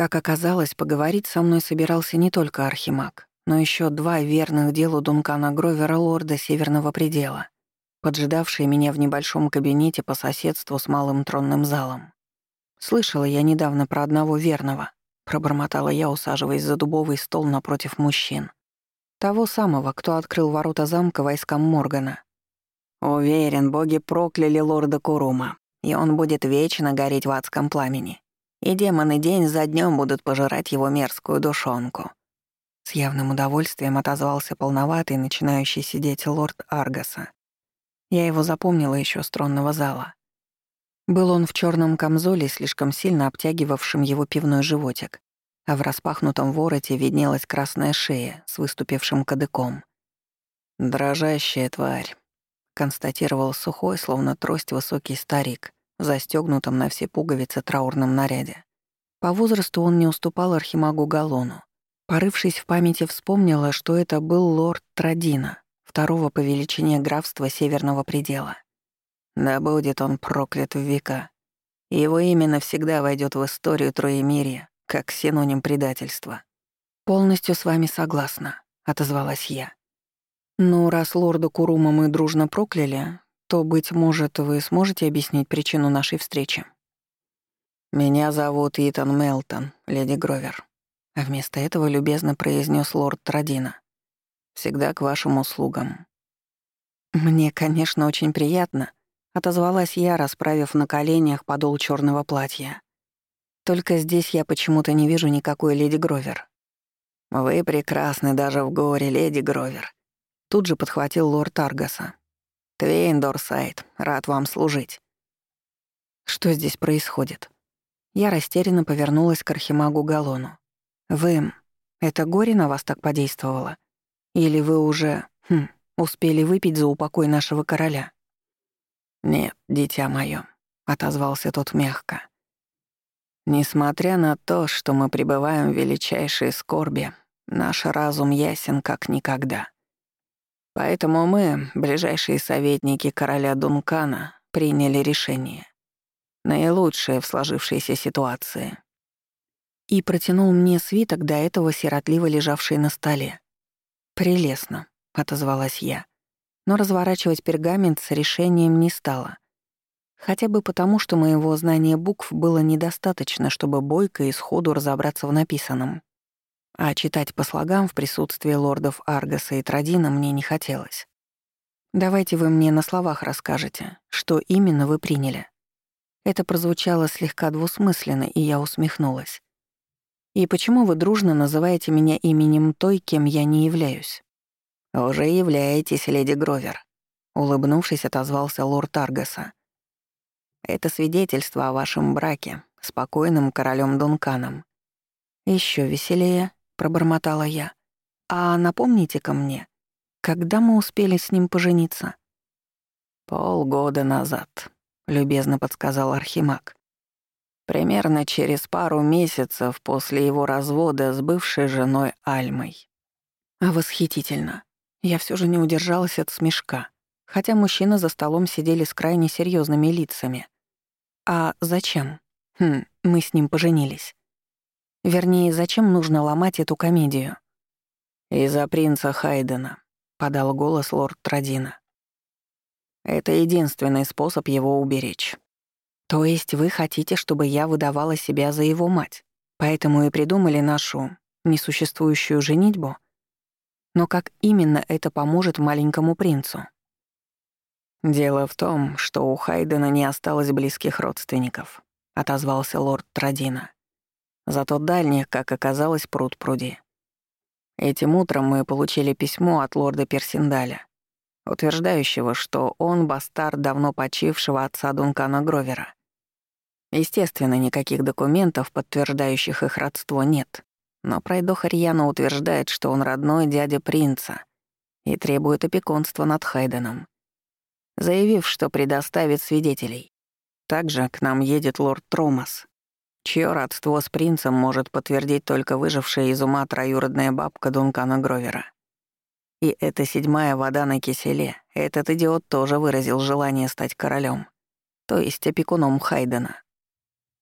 Как оказалось, поговорить со мной собирался не только Архимаг, но еще два верных делу Дункана Гровера лорда Северного Предела, поджидавшие меня в небольшом кабинете по соседству с малым тронным залом. Слышала я недавно про одного верного, пробормотала я, усаживаясь за дубовый стол напротив мужчин. Того самого, кто открыл ворота замка войскам Моргана. Уверен, боги прокляли лорда Курума, и он будет вечно гореть в адском пламени. И демоны день за днем будут пожирать его мерзкую душонку. С явным удовольствием отозвался полноватый, начинающий сидеть лорд Аргаса. Я его запомнила еще с тронного зала. Был он в черном камзоле, слишком сильно обтягивавшем его пивной животик, а в распахнутом вороте виднелась красная шея с выступившим кадыком. «Дрожащая тварь», — констатировал сухой, словно трость высокий старик, застегнутом на все пуговицы траурном наряде. По возрасту он не уступал архимагу Галону. Порывшись в памяти, вспомнила, что это был лорд Традина, второго по величине графства Северного предела. Да будет он проклят в века. Его имя навсегда войдет в историю Троемирья, как синоним предательства. «Полностью с вами согласна», — отозвалась я. «Ну, раз лорда Курума мы дружно прокляли, то, быть может, вы сможете объяснить причину нашей встречи?» «Меня зовут Итан Мелтон, леди Гровер», — а вместо этого любезно произнес лорд Традина. «Всегда к вашим услугам». «Мне, конечно, очень приятно», — отозвалась я, расправив на коленях подол черного платья. Только здесь я почему-то не вижу никакой леди Гровер. «Вы прекрасны даже в горе, леди Гровер», — тут же подхватил лорд Аргаса. «Твейн Дорсайд, рад вам служить». Что здесь происходит? Я растерянно повернулась к архимагу Галону. «Вы... Это горе на вас так подействовало? Или вы уже... Хм, успели выпить за упокой нашего короля?» «Нет, дитя моё», — отозвался тот мягко. Несмотря на то, что мы пребываем в величайшей скорби, наш разум ясен как никогда. Поэтому мы, ближайшие советники короля Дункана, приняли решение. Наилучшее в сложившейся ситуации. И протянул мне свиток, до этого сиротливо лежавший на столе. «Прелестно», — отозвалась я. Но разворачивать пергамент с решением не стала. Хотя бы потому, что моего знания букв было недостаточно, чтобы бойко и сходу разобраться в написанном. А читать по слогам в присутствии лордов Аргаса и Традина мне не хотелось. «Давайте вы мне на словах расскажете, что именно вы приняли». Это прозвучало слегка двусмысленно, и я усмехнулась. «И почему вы дружно называете меня именем той, кем я не являюсь?» «Уже являетесь, леди Гровер», — улыбнувшись, отозвался лорд Аргаса. Это свидетельство о вашем браке с покойным королем Дунканом. Еще веселее, пробормотала я. А напомните-ка мне, когда мы успели с ним пожениться? Полгода назад, любезно подсказал Архимаг. Примерно через пару месяцев после его развода с бывшей женой Альмой. А восхитительно. Я все же не удержалась от смешка, хотя мужчины за столом сидели с крайне серьезными лицами. А зачем? Хм, мы с ним поженились. Вернее, зачем нужно ломать эту комедию? «Из-за принца Хайдена», — подал голос лорд Традина. «Это единственный способ его уберечь». «То есть вы хотите, чтобы я выдавала себя за его мать, поэтому и придумали нашу несуществующую женитьбу? Но как именно это поможет маленькому принцу?» «Дело в том, что у Хайдена не осталось близких родственников», — отозвался лорд Традина. «Зато дальних, как оказалось, пруд пруди. Этим утром мы получили письмо от лорда Персиндаля, утверждающего, что он бастард давно почившего отца Дункана Гровера. Естественно, никаких документов, подтверждающих их родство, нет. Но пройдоха Рьяна утверждает, что он родной дядя принца и требует опекунства над Хайденом заявив, что предоставит свидетелей. Также к нам едет лорд Тромас, чье родство с принцем может подтвердить только выжившая из ума троюродная бабка Дункана Гровера. И эта седьмая вода на киселе, этот идиот тоже выразил желание стать королем, то есть опекуном Хайдена.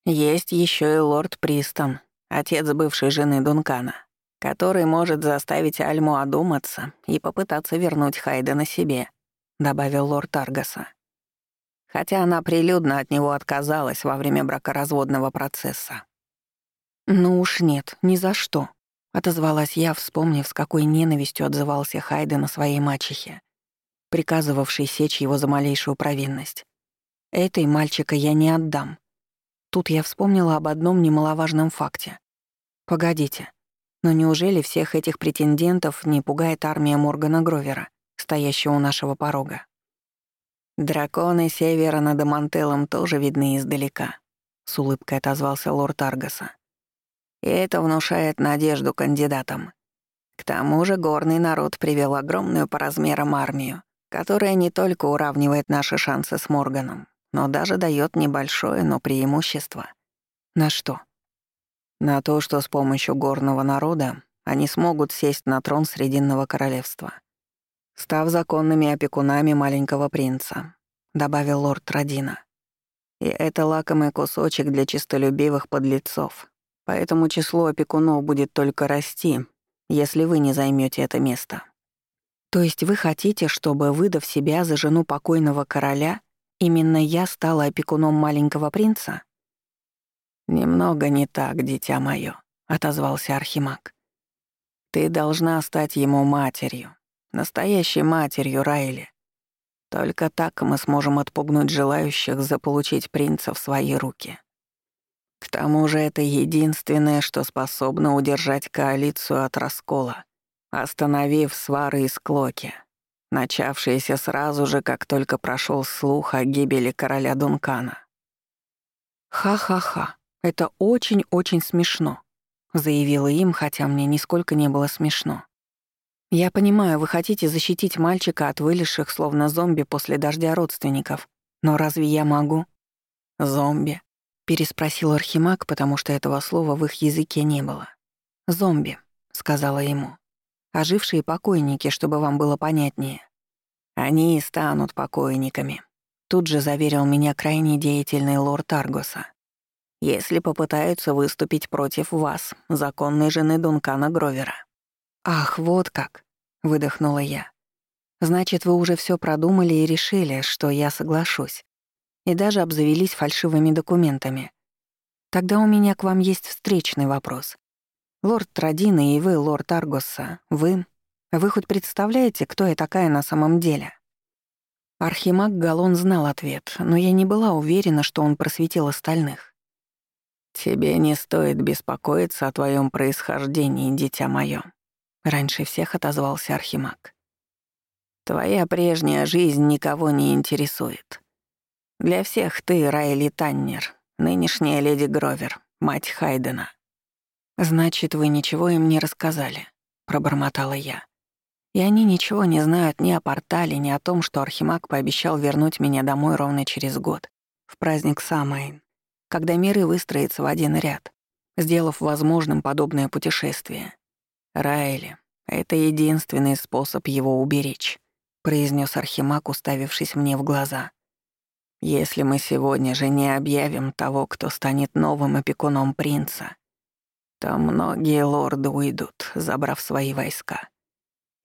Есть еще и лорд Пристон, отец бывшей жены Дункана, который может заставить Альму одуматься и попытаться вернуть Хайдена себе», — добавил лорд Аргаса. Хотя она прилюдно от него отказалась во время бракоразводного процесса. «Ну уж нет, ни за что», — отозвалась я, вспомнив, с какой ненавистью отзывался Хайден о своей мачехе, приказывавшей сечь его за малейшую провинность. «Этой мальчика я не отдам». Тут я вспомнила об одном немаловажном факте. «Погодите, но неужели всех этих претендентов не пугает армия Моргана Гровера, стоящая у нашего порога? Драконы севера над Амантелом тоже видны издалека, с улыбкой отозвался лорд Аргаса. И это внушает надежду кандидатам. К тому же горный народ привел огромную по размерам армию, которая не только уравнивает наши шансы с Морганом, но даже дает небольшое, но преимущество. На что? На то, что с помощью горного народа они смогут сесть на трон Срединного королевства, став законными опекунами маленького принца, добавил лорд Радина. И это лакомый кусочек для чистолюбивых подлецов, поэтому число опекунов будет только расти, если вы не займете это место. То есть вы хотите, чтобы, выдав себя за жену покойного короля, именно я стала опекуном маленького принца? «Немного не так, дитя моё», — отозвался Архимаг. «Ты должна стать ему матерью, настоящей матерью Райли. Только так мы сможем отпугнуть желающих заполучить принца в свои руки. К тому же это единственное, что способно удержать коалицию от раскола, остановив свары и склоки, начавшиеся сразу же, как только прошел слух о гибели короля Дункана. «Ха-ха-ха», «Это очень-очень смешно», — заявила им, хотя мне нисколько не было смешно. «Я понимаю, вы хотите защитить мальчика от вылезших, словно зомби после дождя родственников, но разве я могу?» «Зомби», — переспросил Архимаг, потому что этого слова в их языке не было. «Зомби», — сказала ему. «Ожившие покойники, чтобы вам было понятнее. Они и станут покойниками», — тут же заверил меня крайне деятельный лорд Аргоса если попытаются выступить против вас, законной жены Дункана Гровера». «Ах, вот как!» — выдохнула я. «Значит, вы уже все продумали и решили, что я соглашусь. И даже обзавелись фальшивыми документами. Тогда у меня к вам есть встречный вопрос. Лорд Традина и вы, лорд Аргоса, вы... Вы хоть представляете, кто я такая на самом деле?» Архимаг Галон знал ответ, но я не была уверена, что он просветил остальных. «Тебе не стоит беспокоиться о твоем происхождении, дитя моё», — раньше всех отозвался Архимаг. «Твоя прежняя жизнь никого не интересует. Для всех ты Райли Таннер, нынешняя леди Гровер, мать Хайдена». «Значит, вы ничего им не рассказали», — пробормотала я. «И они ничего не знают ни о портале, ни о том, что Архимаг пообещал вернуть меня домой ровно через год, в праздник Самайн когда миры выстроятся в один ряд, сделав возможным подобное путешествие. Райли — это единственный способ его уберечь, произнес Архимаг, уставившись мне в глаза. Если мы сегодня же не объявим того, кто станет новым опекуном принца, то многие лорды уйдут, забрав свои войска.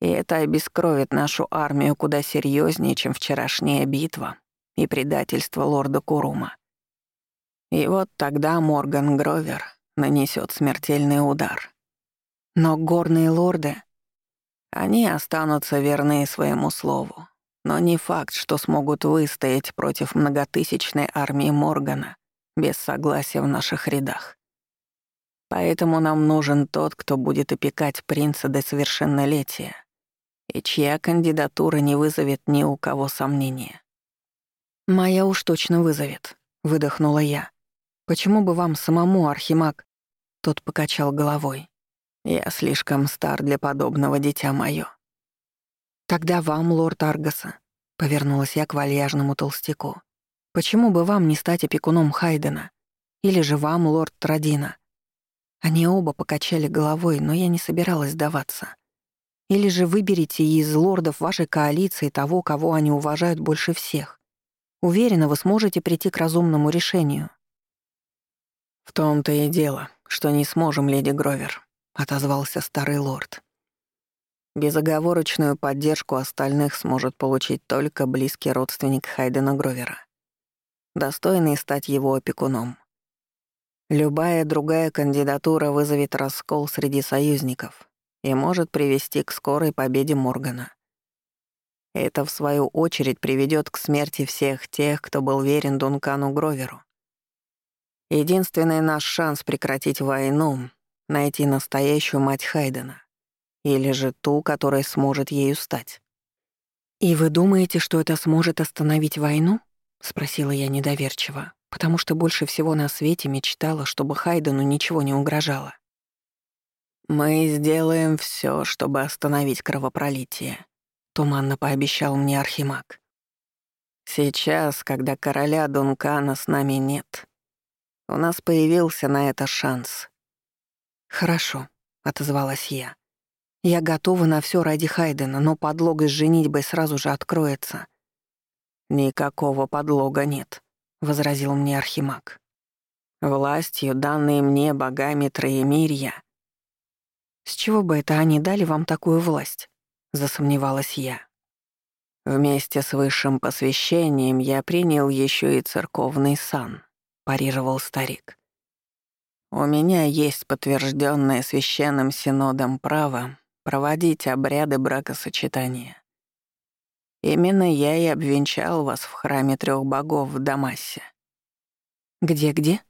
И это обескровит нашу армию куда серьезнее, чем вчерашняя битва и предательство лорда Курума. И вот тогда Морган Гровер нанесет смертельный удар. Но горные лорды, они останутся верны своему слову. Но не факт, что смогут выстоять против многотысячной армии Моргана без согласия в наших рядах. Поэтому нам нужен тот, кто будет опекать принца до совершеннолетия, и чья кандидатура не вызовет ни у кого сомнения. «Моя уж точно вызовет», — выдохнула я. Почему бы вам самому, Архимаг?» Тот покачал головой. «Я слишком стар для подобного, дитя моё». «Тогда вам, лорд Аргаса», — повернулась я к вальяжному толстяку. «Почему бы вам не стать опекуном Хайдена? Или же вам, лорд Традина?» Они оба покачали головой, но я не собиралась сдаваться. Или же выберите из лордов вашей коалиции того, кого они уважают больше всех. Уверена, вы сможете прийти к разумному решению. В том-то и дело, что не сможем, леди Гровер», — отозвался старый лорд. Безоговорочную поддержку остальных сможет получить только близкий родственник Хайдена Гровера, достойный стать его опекуном. Любая другая кандидатура вызовет раскол среди союзников и может привести к скорой победе Моргана. Это, в свою очередь, приведет к смерти всех тех, кто был верен Дункану Гроверу. Единственный наш шанс прекратить войну — найти настоящую мать Хайдена. Или же ту, которая сможет ею стать. «И вы думаете, что это сможет остановить войну?» — спросила я недоверчиво, потому что больше всего на свете мечтала, чтобы Хайдену ничего не угрожало. «Мы сделаем все, чтобы остановить кровопролитие», — туманно пообещал мне Архимаг. «Сейчас, когда короля Дункана с нами нет, у нас появился на это шанс». «Хорошо», — отозвалась я. Я готова на все ради Хайдена, но подлога с женитьбой сразу же откроется. «Никакого подлога нет», — возразил мне Архимаг. «Властью, данные мне богами Троемирья». «С чего бы это они дали вам такую власть?» — засомневалась я. «Вместе с высшим посвящением я принял еще и церковный сан», — парировал старик. «У меня есть подтвержденное священным синодом право проводить обряды бракосочетания. Именно я и обвенчал вас в храме трех богов в Дамасе. Где-где?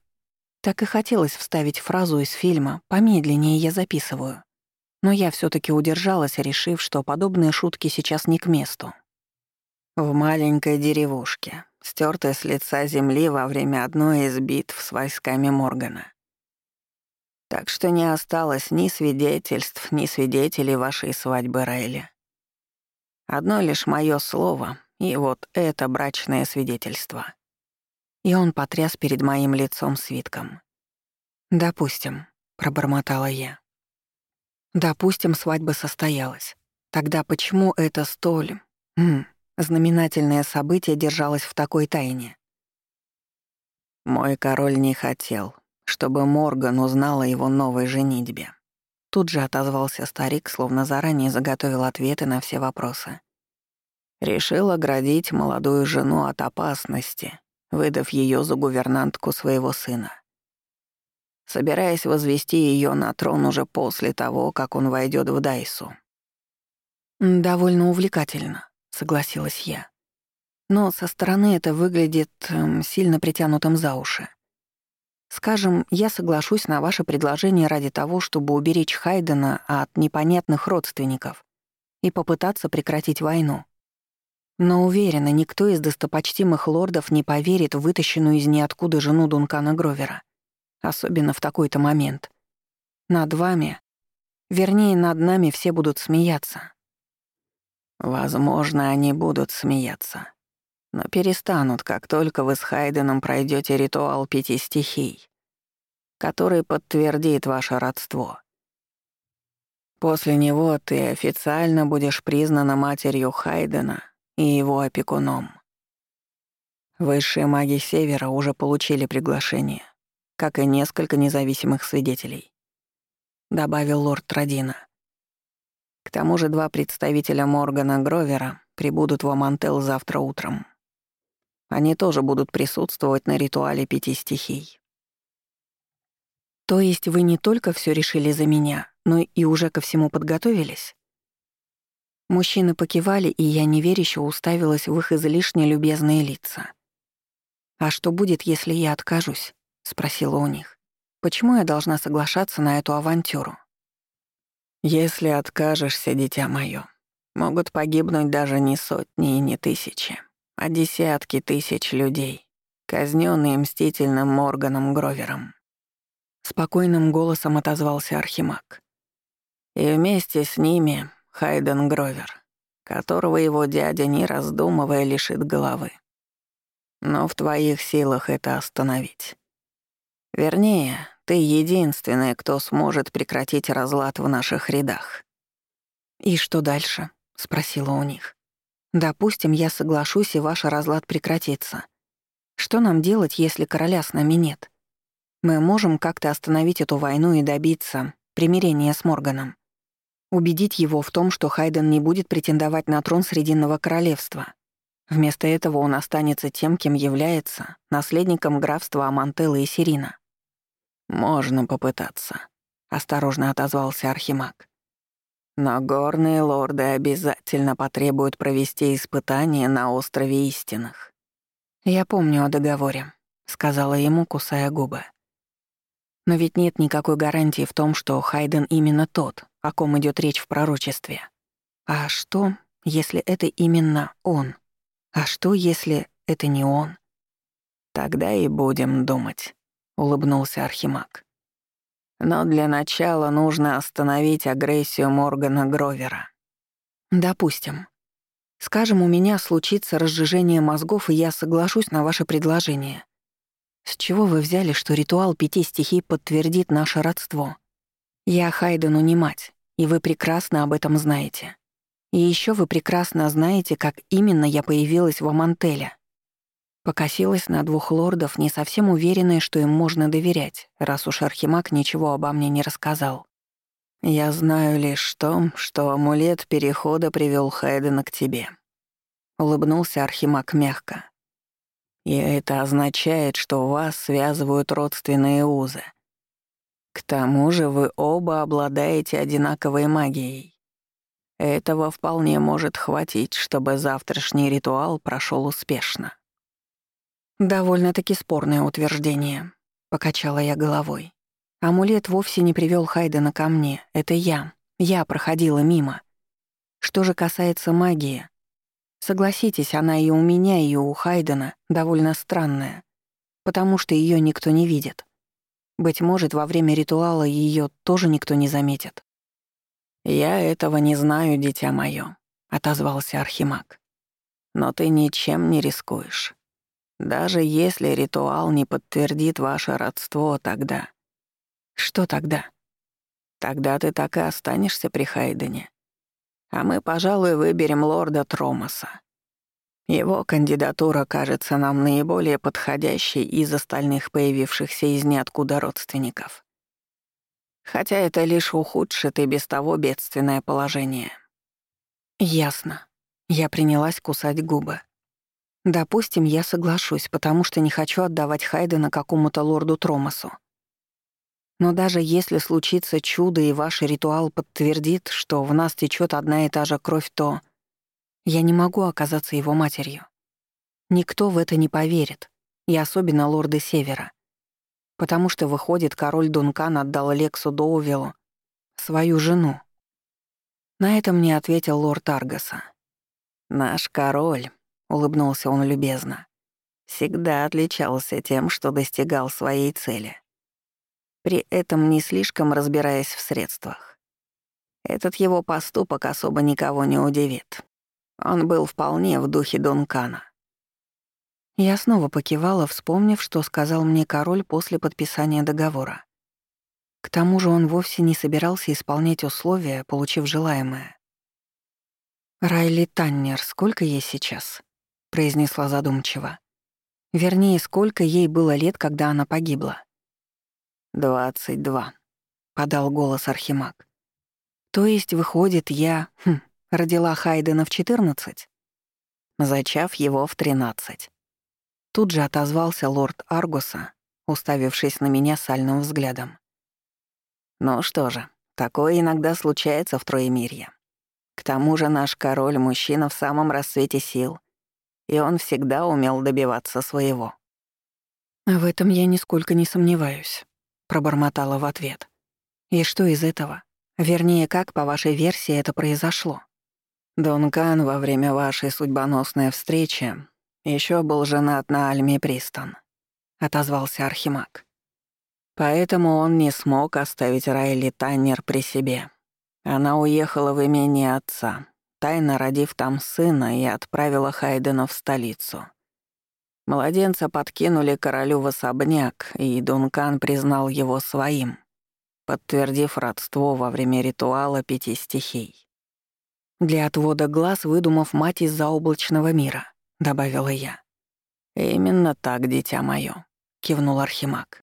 Так и хотелось вставить фразу из фильма «Помедленнее я записываю». Но я все таки удержалась, решив, что подобные шутки сейчас не к месту. В маленькой деревушке, стертой с лица земли во время одной из битв с войсками Моргана. Так что не осталось ни свидетельств, ни свидетелей вашей свадьбы, Райли. Одно лишь мое слово, и вот это брачное свидетельство. И он потряс перед моим лицом свитком. «Допустим», — пробормотала я. «Допустим, свадьба состоялась. Тогда почему это столь... М, знаменательное событие держалось в такой тайне?» «Мой король не хотел, чтобы Морган узнал о его новой женитьбе. Тут же отозвался старик, словно заранее заготовил ответы на все вопросы. Решил оградить молодую жену от опасности, выдав ее за гувернантку своего сына. Собираясь возвести ее на трон уже после того, как он войдет в Дайсу. «Довольно увлекательно», — согласилась я. «Но со стороны это выглядит эм, сильно притянутым за уши. Скажем, я соглашусь на ваше предложение ради того, чтобы уберечь Хайдена от непонятных родственников и попытаться прекратить войну. Но уверена, никто из достопочтимых лордов не поверит в вытащенную из ниоткуда жену Дункана Гровера. Особенно в такой-то момент. Над вами, вернее, над нами все будут смеяться. Возможно, они будут смеяться но перестанут, как только вы с Хайденом пройдете ритуал пяти стихий, который подтвердит ваше родство. После него ты официально будешь признана матерью Хайдена и его опекуном. Высшие маги Севера уже получили приглашение, как и несколько независимых свидетелей, добавил лорд Традина. К тому же два представителя Моргана Гровера прибудут в Амантел завтра утром. Они тоже будут присутствовать на ритуале пяти стихий. То есть вы не только все решили за меня, но и уже ко всему подготовились? Мужчины покивали, и я неверяще уставилась в их излишне любезные лица. «А что будет, если я откажусь?» — спросила у них. «Почему я должна соглашаться на эту авантюру?» «Если откажешься, дитя моё, могут погибнуть даже не сотни и не тысячи а десятки тысяч людей, казненные мстительным Морганом Гровером. Спокойным голосом отозвался Архимаг. И вместе с ними Хайден Гровер, которого его дядя, не раздумывая, лишит головы. Но в твоих силах это остановить. Вернее, ты единственный, кто сможет прекратить разлад в наших рядах. «И что дальше?» — спросила у них. Допустим, я соглашусь, и ваш разлад прекратится. Что нам делать, если короля с нами нет? Мы можем как-то остановить эту войну и добиться примирения с Морганом. Убедить его в том, что Хайден не будет претендовать на трон Срединного королевства. Вместо этого он останется тем, кем является, наследником графства Амантелла и Сирина. «Можно попытаться», — осторожно отозвался Архимаг. «Но горные лорды обязательно потребуют провести испытание на острове истинных». «Я помню о договоре», — сказала ему, кусая губы. «Но ведь нет никакой гарантии в том, что Хайден именно тот, о ком идет речь в пророчестве. А что, если это именно он?» А что, если это не он? Тогда и будем думать, улыбнулся Архимаг. Но для начала нужно остановить агрессию Моргана Гровера. Допустим. Скажем, у меня случится разжижение мозгов, и я соглашусь на ваше предложение. С чего вы взяли, что ритуал пяти стихий подтвердит наше родство? Я Хайдену не мать, и вы прекрасно об этом знаете. И еще вы прекрасно знаете, как именно я появилась в Амантеле. Покосилась на двух лордов, не совсем уверенная, что им можно доверять, раз уж Архимаг ничего обо мне не рассказал. «Я знаю лишь то, что амулет Перехода привел Хайдена к тебе», — улыбнулся Архимаг мягко. «И это означает, что вас связывают родственные узы. К тому же вы оба обладаете одинаковой магией. Этого вполне может хватить, чтобы завтрашний ритуал прошел успешно. Довольно-таки спорное утверждение, покачала я головой. Амулет вовсе не привел Хайдена ко мне, это я. Я проходила мимо. Что же касается магии, согласитесь, она и у меня, и у Хайдена довольно странная, потому что ее никто не видит. Быть может, во время ритуала ее тоже никто не заметит. «Я этого не знаю, дитя моё», — отозвался Архимаг. «Но ты ничем не рискуешь. Даже если ритуал не подтвердит ваше родство, тогда...» «Что тогда?» «Тогда ты так и останешься при Хайдене. А мы, пожалуй, выберем лорда Тромаса. Его кандидатура кажется нам наиболее подходящей из остальных появившихся из ниоткуда родственников. Хотя это лишь ухудшит и без того бедственное положение. Ясно. Я принялась кусать губы. Допустим, я соглашусь, потому что не хочу отдавать Хайдена какому-то лорду Тромасу. Но даже если случится чудо и ваш ритуал подтвердит, что в нас течет одна и та же кровь, то я не могу оказаться его матерью. Никто в это не поверит, и особенно лорды Севера потому что, выходит, король Дункан отдал Лексу Доувиллу свою жену. На это мне ответил лорд Аргаса. «Наш король», — улыбнулся он любезно, всегда отличался тем, что достигал своей цели. При этом не слишком разбираясь в средствах. Этот его поступок особо никого не удивит. Он был вполне в духе Дункана. Я снова покивала, вспомнив, что сказал мне король после подписания договора. К тому же он вовсе не собирался исполнять условия, получив желаемое. «Райли Таннер, сколько ей сейчас?» — произнесла задумчиво. Вернее, сколько ей было лет, когда она погибла. «Двадцать два», — подал голос Архимаг. «То есть, выходит, я хм, родила Хайдена в четырнадцать?» Зачав его в тринадцать. Тут же отозвался лорд Аргуса, уставившись на меня сальным взглядом. «Ну что же, такое иногда случается в Троемирье. К тому же наш король — мужчина в самом расцвете сил, и он всегда умел добиваться своего». «В этом я нисколько не сомневаюсь», — пробормотала в ответ. «И что из этого? Вернее, как, по вашей версии, это произошло?» Дункан во время вашей судьбоносной встречи еще был женат на Альме Пристон», — отозвался Архимаг. «Поэтому он не смог оставить Райли Таннер при себе. Она уехала в имение отца, тайно родив там сына и отправила Хайдена в столицу. Младенца подкинули королю в особняк, и Дункан признал его своим, подтвердив родство во время ритуала пяти стихий. Для отвода глаз выдумав мать из заоблачного мира. — добавила я. «Именно так, дитя моё», — кивнул Архимаг.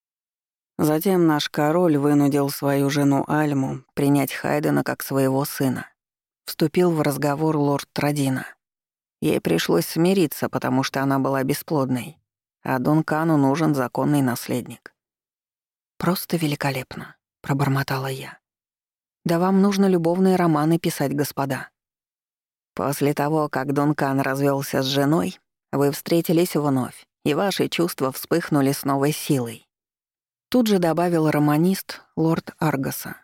Затем наш король вынудил свою жену Альму принять Хайдена как своего сына. Вступил в разговор лорд Традина. Ей пришлось смириться, потому что она была бесплодной, а Дункану нужен законный наследник. «Просто великолепно», — пробормотала я. «Да вам нужно любовные романы писать, господа». После того, как Дункан развелся с женой, вы встретились вновь, и ваши чувства вспыхнули с новой силой. Тут же добавил романист лорд Аргаса.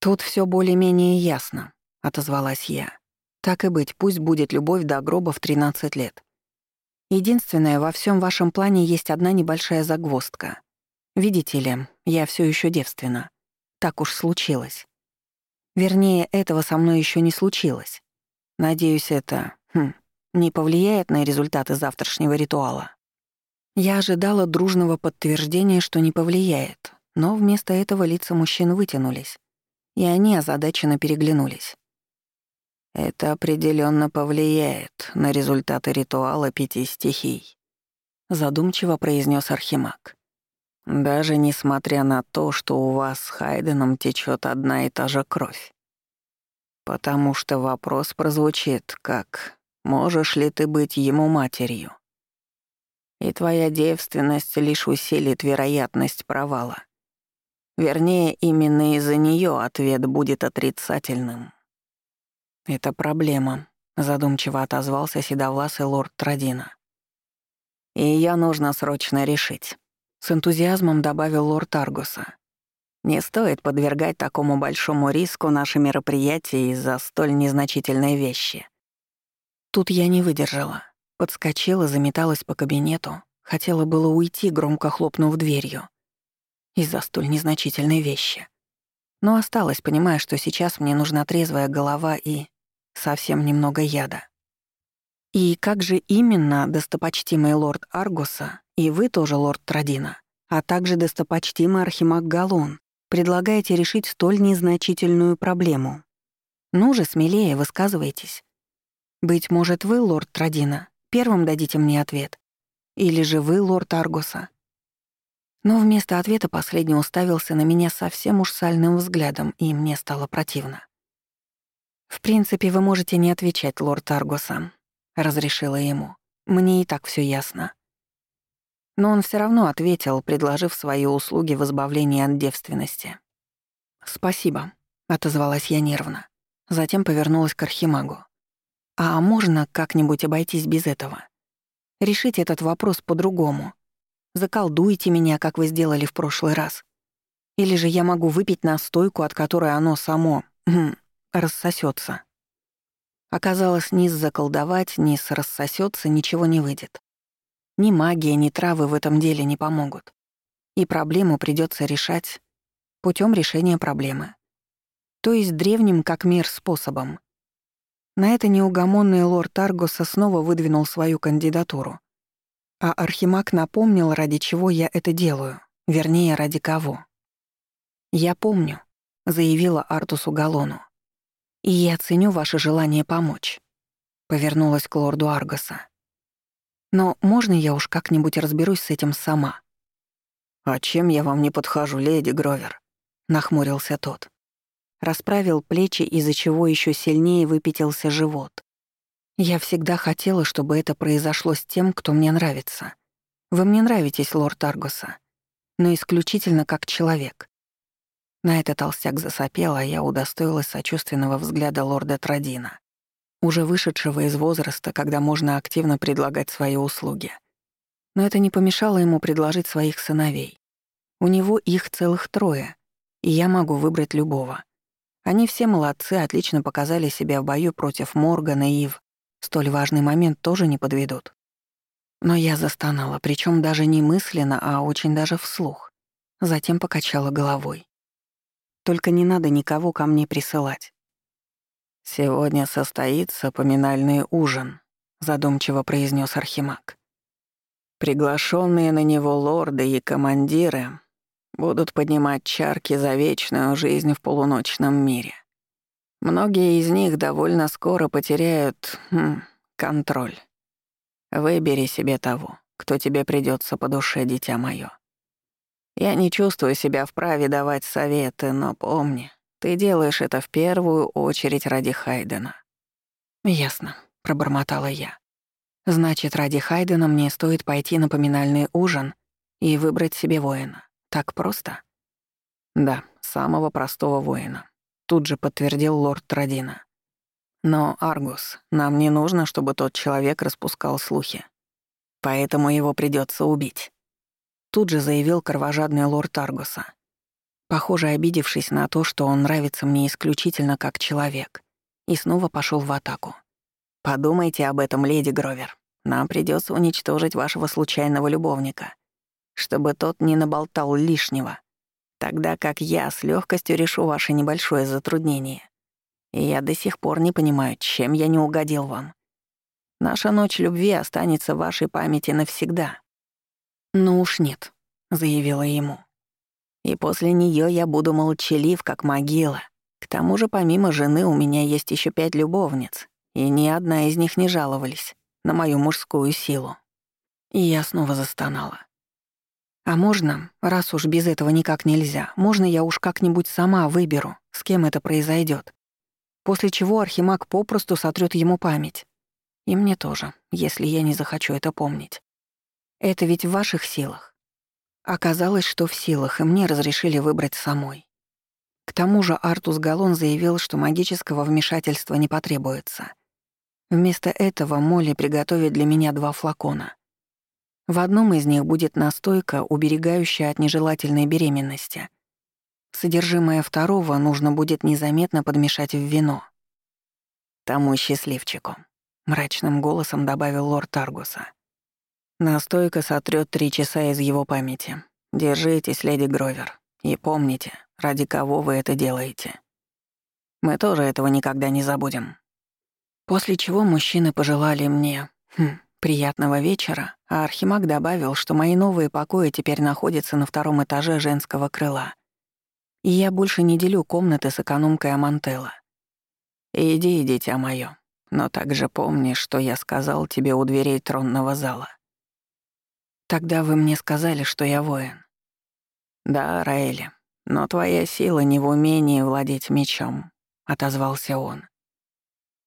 «Тут все более-менее ясно», — отозвалась я. «Так и быть, пусть будет любовь до гроба в 13 лет. Единственное, во всем вашем плане есть одна небольшая загвоздка. Видите ли, я все еще девственна. Так уж случилось. Вернее, этого со мной еще не случилось. Надеюсь, это хм, не повлияет на результаты завтрашнего ритуала. Я ожидала дружного подтверждения, что не повлияет, но вместо этого лица мужчин вытянулись, и они озадаченно переглянулись. Это определенно повлияет на результаты ритуала пяти стихий, задумчиво произнес Архимаг. Даже несмотря на то, что у вас с Хайденом течет одна и та же кровь. Потому что вопрос прозвучит как «Можешь ли ты быть ему матерью?» И твоя девственность лишь усилит вероятность провала. Вернее, именно из-за нее ответ будет отрицательным. «Это проблема», — задумчиво отозвался седовласый лорд Традина. «И ее нужно срочно решить». С энтузиазмом добавил лорд Аргуса. «Не стоит подвергать такому большому риску наши мероприятия из-за столь незначительной вещи». Тут я не выдержала. Подскочила, заметалась по кабинету. Хотела было уйти, громко хлопнув дверью. Из-за столь незначительной вещи. Но осталась, понимая, что сейчас мне нужна трезвая голова и совсем немного яда. И как же именно, достопочтимый лорд Аргуса, и вы тоже, лорд Традина, а также достопочтимый архимаг Галун, предлагаете решить столь незначительную проблему? Ну же, смелее, высказывайтесь. Быть может, вы, лорд Традина, первым дадите мне ответ? Или же вы, лорд Аргуса? Но вместо ответа последний уставился на меня совсем уж сальным взглядом, и мне стало противно. «В принципе, вы можете не отвечать, лорд Аргуса», разрешила ему. Мне и так все ясно. Но он все равно ответил, предложив свои услуги в избавлении от девственности. «Спасибо», — отозвалась я нервно. Затем повернулась к Архимагу. «А можно как-нибудь обойтись без этого? Решить этот вопрос по-другому. Заколдуйте меня, как вы сделали в прошлый раз. Или же я могу выпить настойку, от которой оно само хм, рассосется. Оказалось, ни заколдовать, ни рассосется ничего не выйдет. Ни магия, ни травы в этом деле не помогут. И проблему придется решать путем решения проблемы. То есть древним как мир способом. На это неугомонный лорд Аргуса снова выдвинул свою кандидатуру. А Архимаг напомнил, ради чего я это делаю, вернее, ради кого. «Я помню», — заявила Артусу Галону. И я ценю ваше желание помочь», — повернулась к лорду Аргоса. «Но можно я уж как-нибудь разберусь с этим сама?» «А чем я вам не подхожу, леди Гровер?» — нахмурился тот. Расправил плечи, из-за чего еще сильнее выпятился живот. «Я всегда хотела, чтобы это произошло с тем, кто мне нравится. Вы мне нравитесь, лорд Аргоса, но исключительно как человек. На это толстяк засопел, а я удостоилась сочувственного взгляда лорда Традина, уже вышедшего из возраста, когда можно активно предлагать свои услуги. Но это не помешало ему предложить своих сыновей. У него их целых трое, и я могу выбрать любого. Они все молодцы, отлично показали себя в бою против Моргана и Ив. Столь важный момент тоже не подведут. Но я застонала, причем даже не мысленно, а очень даже вслух. Затем покачала головой. Только не надо никого ко мне присылать. «Сегодня состоится поминальный ужин», — задумчиво произнес Архимаг. «Приглашенные на него лорды и командиры будут поднимать чарки за вечную жизнь в полуночном мире. Многие из них довольно скоро потеряют хм, контроль. Выбери себе того, кто тебе придется по душе, дитя мое. Я не чувствую себя вправе давать советы, но помни, ты делаешь это в первую очередь ради Хайдена». «Ясно», — пробормотала я. «Значит, ради Хайдена мне стоит пойти на поминальный ужин и выбрать себе воина. Так просто?» «Да, самого простого воина», — тут же подтвердил лорд Традина. «Но, Аргус, нам не нужно, чтобы тот человек распускал слухи. Поэтому его придется убить», — тут же заявил кровожадный лорд Аргуса. Похоже, обидевшись на то, что он нравится мне исключительно как человек, и снова пошел в атаку. «Подумайте об этом, леди Гровер. Нам придется уничтожить вашего случайного любовника, чтобы тот не наболтал лишнего, тогда как я с легкостью решу ваше небольшое затруднение. И я до сих пор не понимаю, чем я не угодил вам. Наша ночь любви останется в вашей памяти навсегда». «Ну уж нет», — заявила ему. «И после нее я буду молчалив, как могила. К тому же, помимо жены, у меня есть еще пять любовниц, и ни одна из них не жаловались на мою мужскую силу». И я снова застонала. «А можно, раз уж без этого никак нельзя, можно я уж как-нибудь сама выберу, с кем это произойдет? После чего Архимаг попросту сотрет ему память. И мне тоже, если я не захочу это помнить. Это ведь в ваших силах. Оказалось, что в силах, и мне разрешили выбрать самой. К тому же Артус Галон заявил, что магического вмешательства не потребуется. Вместо этого Молли приготовит для меня два флакона. В одном из них будет настойка, уберегающая от нежелательной беременности. Содержимое второго нужно будет незаметно подмешать в вино. Тому счастливчику мрачным голосом добавил лорд Таргуса. Настойка сотрет три часа из его памяти. Держитесь, леди Гровер, и помните, ради кого вы это делаете. Мы тоже этого никогда не забудем. После чего мужчины пожелали мне хм, приятного вечера, а Архимаг добавил, что мои новые покои теперь находятся на втором этаже женского крыла. И я больше не делю комнаты с экономкой Амантелла. «Иди, дитя моё, но также помни, что я сказал тебе у дверей тронного зала. Тогда вы мне сказали, что я воин. Да, Раэли, но твоя сила не в умении владеть мечом, отозвался он,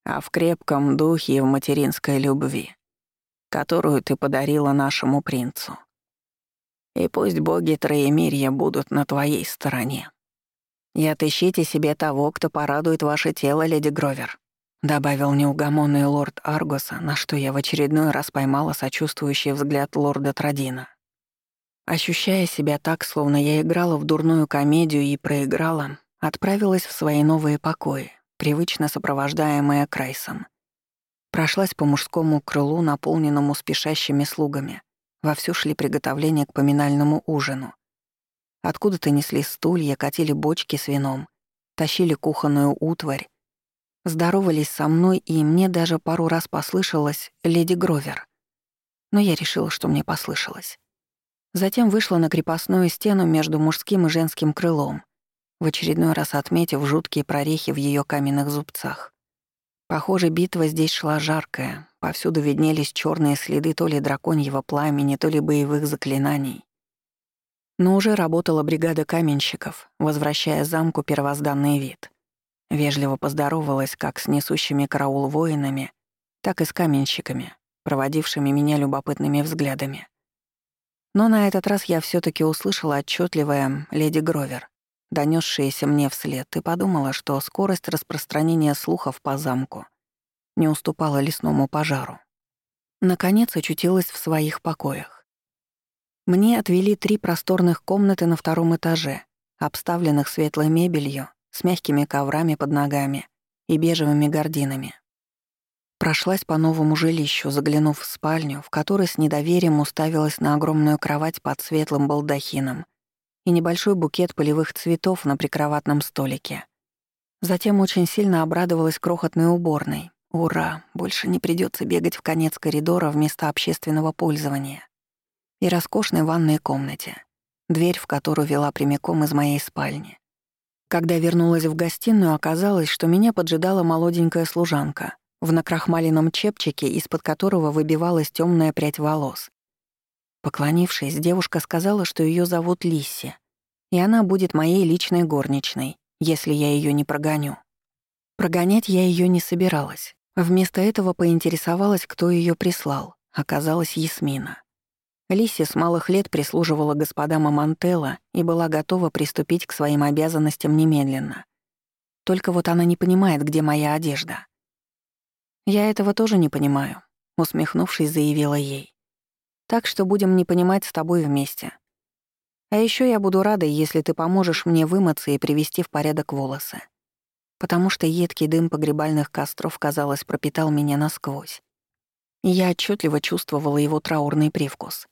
а в крепком духе и в материнской любви, которую ты подарила нашему принцу. И пусть боги Троемирья будут на твоей стороне. И отыщите себе того, кто порадует ваше тело, леди Гровер. Добавил неугомонный лорд Аргоса, на что я в очередной раз поймала сочувствующий взгляд лорда Традина. Ощущая себя так, словно я играла в дурную комедию и проиграла, отправилась в свои новые покои, привычно сопровождаемая Крайсом. Прошлась по мужскому крылу, наполненному спешащими слугами. Вовсю шли приготовления к поминальному ужину. Откуда-то несли стулья, катили бочки с вином, тащили кухонную утварь, Здоровались со мной, и мне даже пару раз послышалось «Леди Гровер». Но я решила, что мне послышалось. Затем вышла на крепостную стену между мужским и женским крылом, в очередной раз отметив жуткие прорехи в ее каменных зубцах. Похоже, битва здесь шла жаркая, повсюду виднелись черные следы то ли драконьего пламени, то ли боевых заклинаний. Но уже работала бригада каменщиков, возвращая замку первозданный вид. Вежливо поздоровалась как с несущими караул воинами, так и с каменщиками, проводившими меня любопытными взглядами. Но на этот раз я все таки услышала отчетливое «Леди Гровер», донесшееся мне вслед, и подумала, что скорость распространения слухов по замку не уступала лесному пожару. Наконец очутилась в своих покоях. Мне отвели три просторных комнаты на втором этаже, обставленных светлой мебелью с мягкими коврами под ногами и бежевыми гардинами. Прошлась по новому жилищу, заглянув в спальню, в которой с недоверием уставилась на огромную кровать под светлым балдахином и небольшой букет полевых цветов на прикроватном столике. Затем очень сильно обрадовалась крохотной уборной. Ура, больше не придется бегать в конец коридора вместо общественного пользования. И роскошной ванной комнате, дверь в которую вела прямиком из моей спальни. Когда вернулась в гостиную, оказалось, что меня поджидала молоденькая служанка в накрахмаленном чепчике, из-под которого выбивалась темная прядь волос. Поклонившись, девушка сказала, что ее зовут Лисси, и она будет моей личной горничной, если я ее не прогоню. Прогонять я ее не собиралась. Вместо этого поинтересовалась, кто ее прислал. Оказалась Ясмина. Лисси с малых лет прислуживала господам Амантелла и была готова приступить к своим обязанностям немедленно. Только вот она не понимает, где моя одежда. «Я этого тоже не понимаю», — усмехнувшись, заявила ей. «Так что будем не понимать с тобой вместе. А еще я буду рада, если ты поможешь мне вымыться и привести в порядок волосы. Потому что едкий дым погребальных костров, казалось, пропитал меня насквозь. Я отчетливо чувствовала его траурный привкус.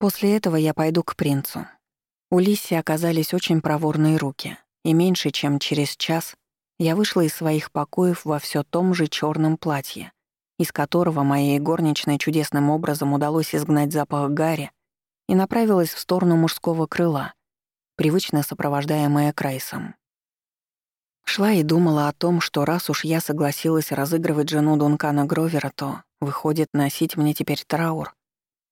После этого я пойду к принцу. У Лисси оказались очень проворные руки, и меньше чем через час я вышла из своих покоев во все том же черном платье, из которого моей горничной чудесным образом удалось изгнать запах гари, и направилась в сторону мужского крыла, привычно сопровождаемая Крайсом. Шла и думала о том, что раз уж я согласилась разыгрывать жену Дункана Гровера, то, выходит, носить мне теперь траур.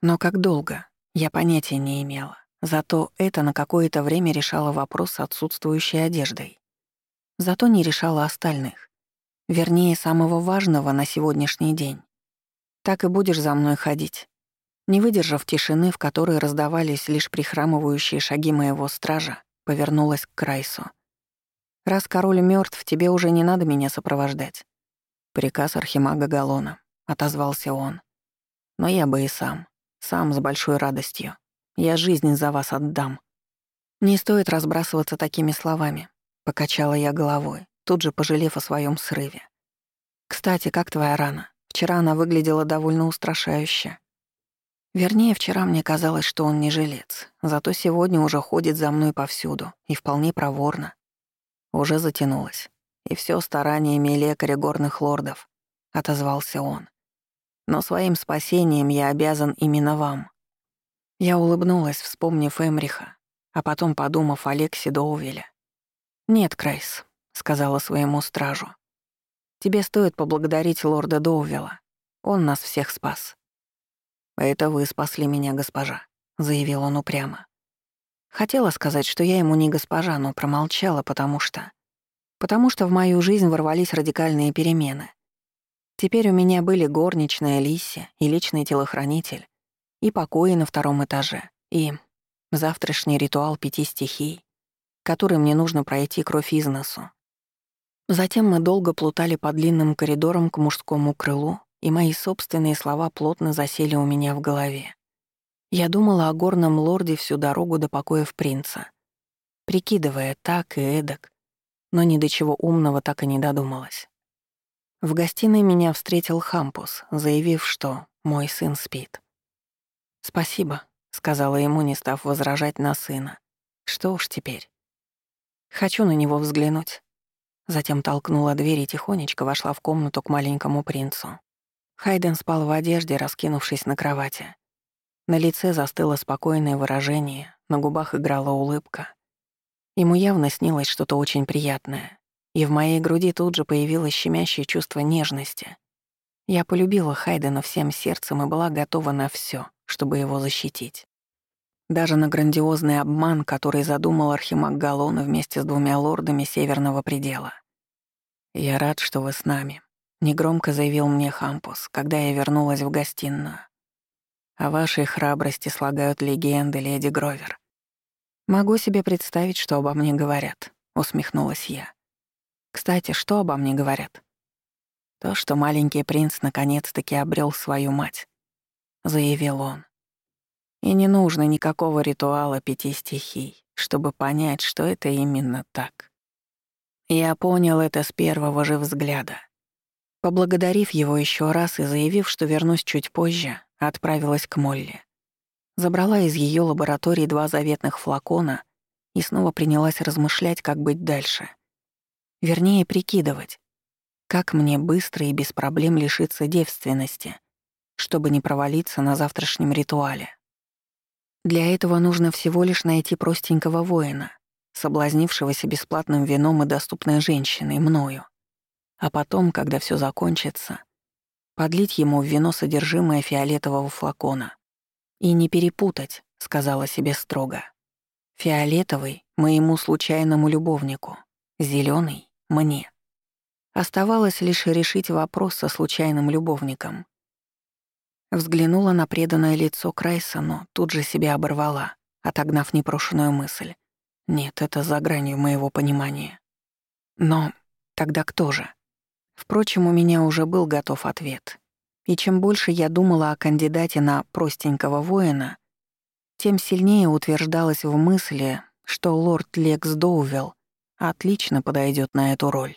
Но как долго? Я понятия не имела. Зато это на какое-то время решало вопрос с отсутствующей одеждой. Зато не решало остальных. Вернее, самого важного на сегодняшний день. Так и будешь за мной ходить. Не выдержав тишины, в которой раздавались лишь прихрамывающие шаги моего стража, повернулась к Крайсу. «Раз король мертв, тебе уже не надо меня сопровождать». «Приказ архимага Галона», — отозвался он. «Но я бы и сам. Сам с большой радостью. Я жизнь за вас отдам. Не стоит разбрасываться такими словами, покачала я головой, тут же пожалев о своем срыве. Кстати, как твоя рана? Вчера она выглядела довольно устрашающе. Вернее, вчера мне казалось, что он не жилец, зато сегодня уже ходит за мной повсюду и вполне проворно. Уже затянулось. И все стараниями лекаря горных лордов, отозвался он но своим спасением я обязан именно вам». Я улыбнулась, вспомнив Эмриха, а потом подумав о Лексе Доувеля. «Нет, Крайс», — сказала своему стражу. «Тебе стоит поблагодарить лорда Доувела. Он нас всех спас». «Это вы спасли меня, госпожа», — заявил он упрямо. Хотела сказать, что я ему не госпожа, но промолчала, потому что... Потому что в мою жизнь ворвались радикальные перемены. Теперь у меня были горничная Лисси и личный телохранитель, и покои на втором этаже, и завтрашний ритуал пяти стихий, который мне нужно пройти кровь из носу. Затем мы долго плутали по длинным коридорам к мужскому крылу, и мои собственные слова плотно засели у меня в голове. Я думала о горном лорде всю дорогу до покоев принца, прикидывая так и эдак, но ни до чего умного так и не додумалась. В гостиной меня встретил Хампус, заявив, что мой сын спит. «Спасибо», — сказала ему, не став возражать на сына. «Что уж теперь?» «Хочу на него взглянуть». Затем толкнула дверь и тихонечко вошла в комнату к маленькому принцу. Хайден спал в одежде, раскинувшись на кровати. На лице застыло спокойное выражение, на губах играла улыбка. Ему явно снилось что-то очень приятное и в моей груди тут же появилось щемящее чувство нежности. Я полюбила Хайдена всем сердцем и была готова на все, чтобы его защитить. Даже на грандиозный обман, который задумал Архимаг Галлона вместе с двумя лордами Северного предела. «Я рад, что вы с нами», — негромко заявил мне Хампус, когда я вернулась в гостиную. «О вашей храбрости слагают легенды, леди Гровер». «Могу себе представить, что обо мне говорят», — усмехнулась я. Кстати, что обо мне говорят? То, что маленький принц наконец-таки обрел свою мать, заявил он. И не нужно никакого ритуала пяти стихий, чтобы понять, что это именно так. Я понял это с первого же взгляда. Поблагодарив его еще раз и заявив, что вернусь чуть позже, отправилась к Молли. Забрала из ее лаборатории два заветных флакона и снова принялась размышлять, как быть дальше. Вернее, прикидывать, как мне быстро и без проблем лишиться девственности, чтобы не провалиться на завтрашнем ритуале. Для этого нужно всего лишь найти простенького воина, соблазнившегося бесплатным вином и доступной женщиной, мною. А потом, когда все закончится, подлить ему в вино содержимое фиолетового флакона. «И не перепутать», — сказала себе строго. «Фиолетовый — моему случайному любовнику, зеленый — мне». Оставалось лишь решить вопрос со случайным любовником. Взглянула на преданное лицо Крайса, но тут же себя оборвала, отогнав непрошенную мысль. Нет, это за гранью моего понимания. Но тогда кто же? Впрочем, у меня уже был готов ответ. И чем больше я думала о кандидате на простенького воина, тем сильнее утверждалась в мысли, что лорд Лекс Доувелл отлично подойдет на эту роль.